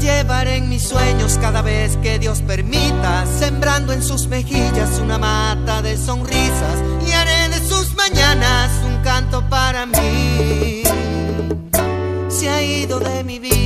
llevaré en mis sueños cada vez que Dios permita, sembrando en sus mejillas una mata de sonrisas y haré de sus mañanas un canto para mí. Se ha ido de mi vida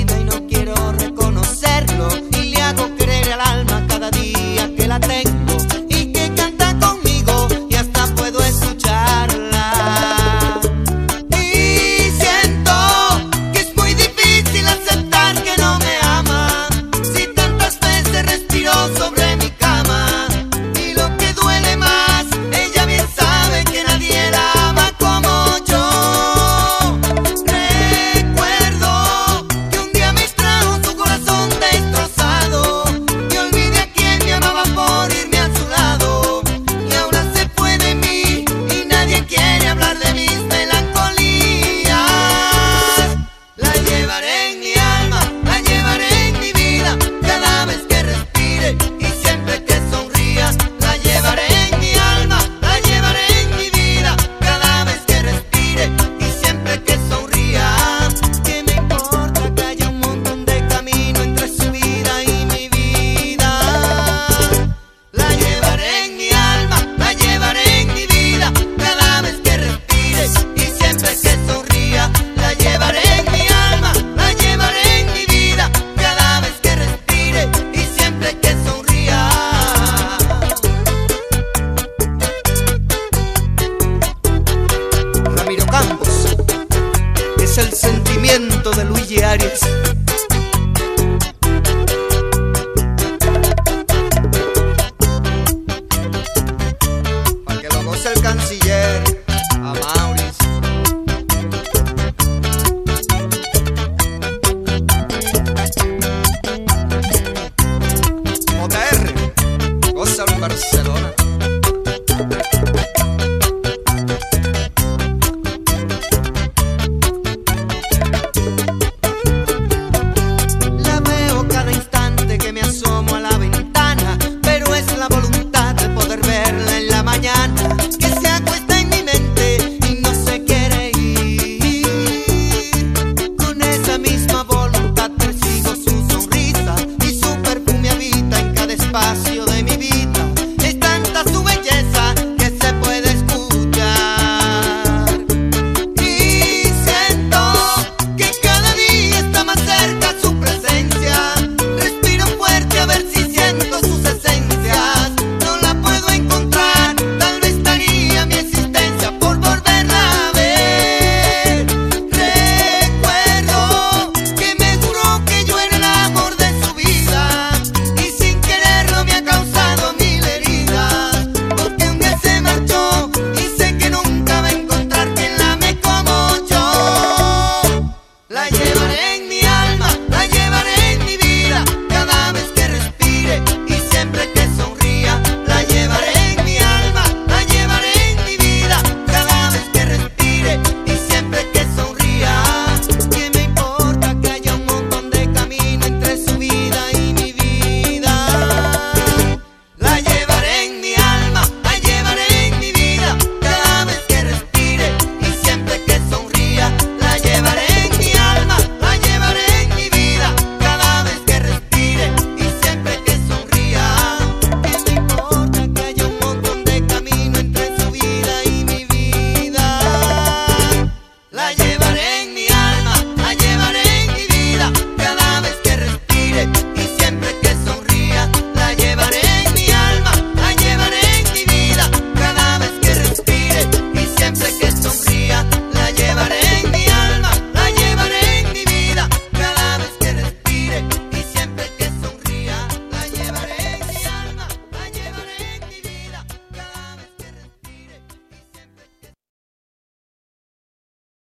es el sentimiento de Luigi Arias. Para que lo goce el canciller, a Mauriz. Poder, goza el Barcelona.